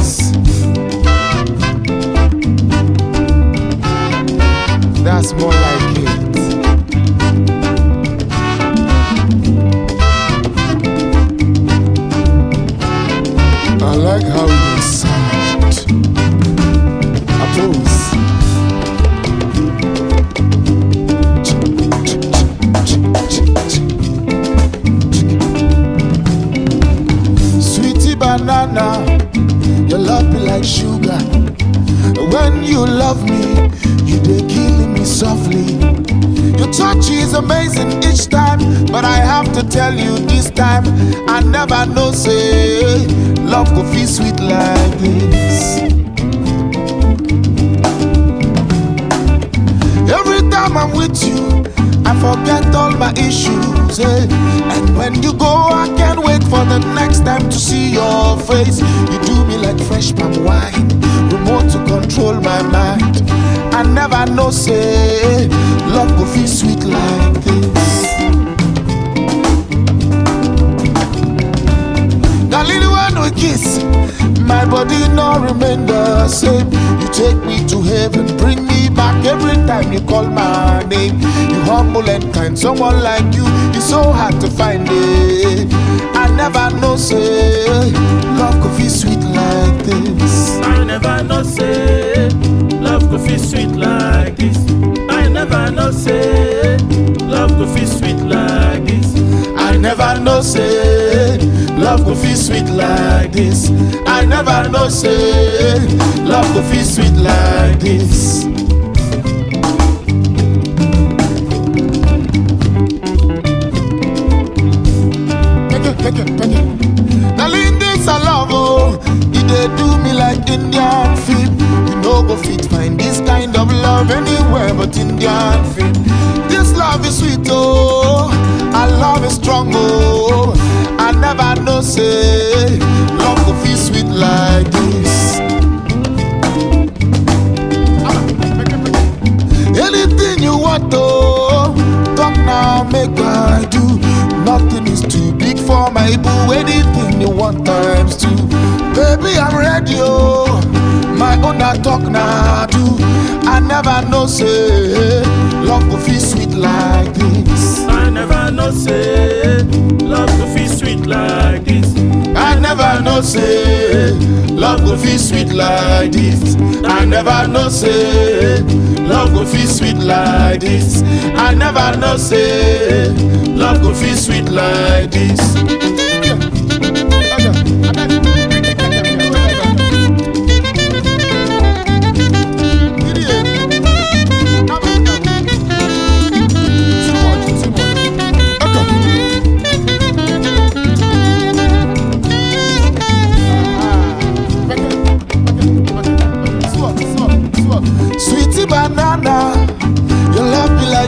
Yes. That's more like it. I like how you sound. Applause. banana your love be like sugar. When you love me, you dey killing me softly. Your touch is amazing each time, but I have to tell you this time, I never know say love go feel sweet like this. Every time I'm with you, I forget all my issues. eh. And when you go, I can't wait for the next time to see your face. You do like fresh palm wine, remote to control my mind. I never know, say, love will feel sweet like this. Darling, when we kiss, my body no remain the same. You take me to heaven, bring me back every time you call my name. You humble and kind, someone like you is so hard to find. It. I never know, say, feel sweet like this. I never know say love go feel sweet like this. I never know, say, love could feel sweet like this. I never know, say, love could feel sweet like this. Love anywhere but Indian film. This love is sweet, oh. I love is strong, oh. I never know, say, love go feel sweet like this. Anything you want to talk now, make I do. Nothing is too big for my boo. Anything you want times two. Baby, I'm ready, oh. My own I talk now never know say love go feel sweet like this. I never know say love go feel sweet like this. I never know say love go feel sweet like this. I never know say love go feel sweet like this. I never know say love go feel sweet like this.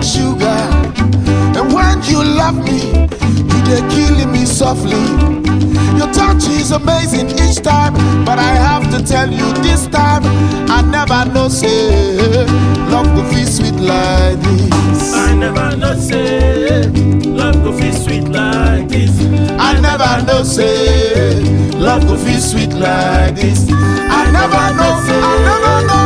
Like sugar. And when you love me, you dey killing me softly. Your touch is amazing each time, but I have to tell you this time, I never know say love go feel sweet like this. I never know say love go feel sweet like this. I never know say love go feel sweet like this. I never know, I never know love go feel so sweet like this. I never know